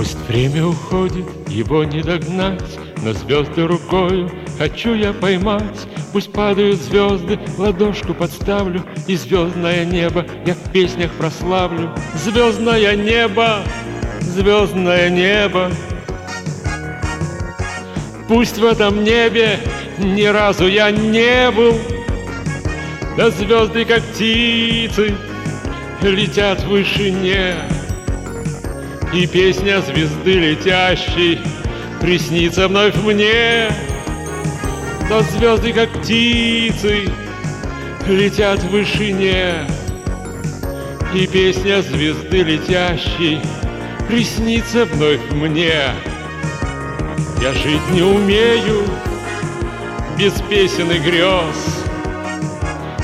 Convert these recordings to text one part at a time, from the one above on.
Время уходит, его не догнать, но звезды рукою хочу я поймать. Пусть падают звезды, ладошку подставлю, И звездное небо я в песнях прославлю. Звездное небо, звездное небо. Пусть в этом небе ни разу я не был, Да звезды, как птицы, летят в вышине. И песня звезды летящей Приснится вновь мне. Но звезды, как птицы Летят в вышине. И песня звезды летящей Приснится вновь мне. Я жить не умею Без песен и грез.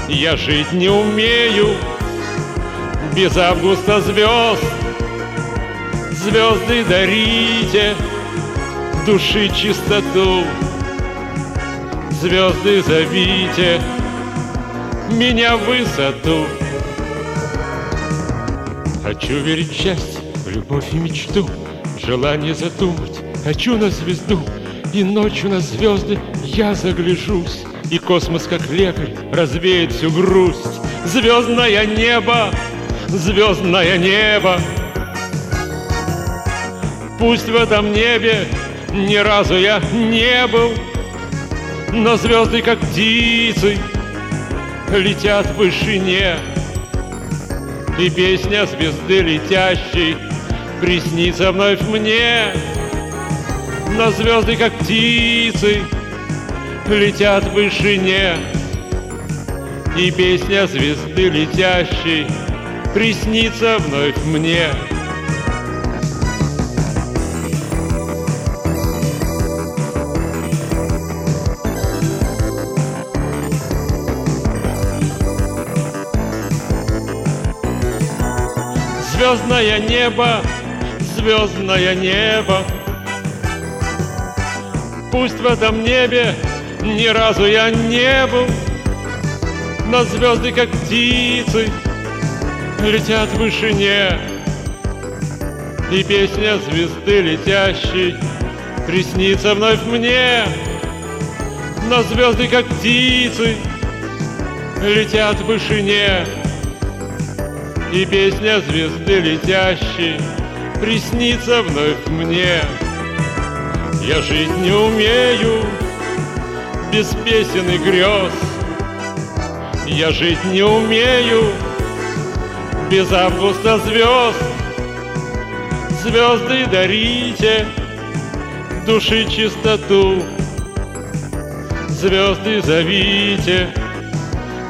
Я жить не умею Без августа звезд звезды дарите Души чистоту. Звезды зовите Меня в высоту. Хочу верить в счастье, в любовь и мечту Желание задумать, хочу на звезду. И ночью на звезды я загляжусь И космос, как лекарь, развеет всю грусть. Звездное небо, звездное небо Пусть в этом небе ни разу я не был, Но звезды, как птицы, летят в вышине, И песня звезды летящей приснится вновь мне. Но звезды, как птицы, летят в вышине, И песня звезды летящей приснится вновь мне. Звездное небо, звездное небо. Пусть в этом небе ни разу я не был. Но звезды, как птицы, летят в вышине. И песня звезды летящей приснится вновь мне. Но звезды, как птицы, летят в вышине и песня звезды летящей Приснится вновь мне. Я жить не умею Без песен и грез. Я жить не умею Без августа звезд. Звезды дарите Души чистоту. Звезды зовите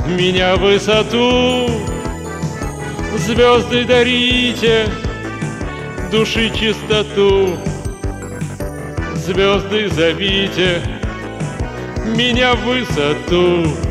Меня в высоту Звезды дарите, души чистоту. Звезды зовите меня в высоту.